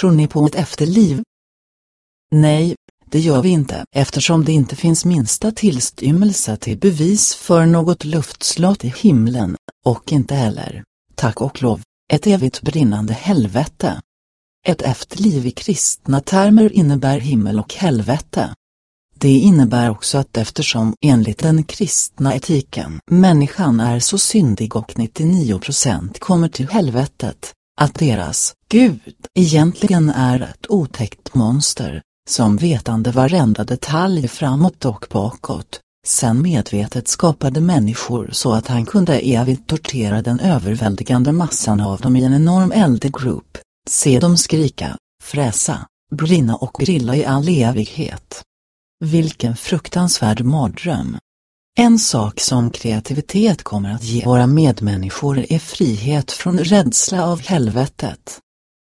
Tror ni på ett efterliv? Nej, det gör vi inte eftersom det inte finns minsta tillstymmelse till bevis för något luftslott i himlen, och inte heller, tack och lov, ett evigt brinnande helvete. Ett efterliv i kristna termer innebär himmel och helvete. Det innebär också att eftersom enligt den kristna etiken människan är så syndig och 99% kommer till helvetet, att deras Gud egentligen är ett otäckt monster, som vetande varenda detalj framåt och bakåt, sen medvetet skapade människor så att han kunde evigt tortera den överväldigande massan av dem i en enorm eldgrupp, se dem skrika, fräsa, brinna och grilla i all evighet. Vilken fruktansvärd mardröm. En sak som kreativitet kommer att ge våra medmänniskor är frihet från rädsla av helvetet.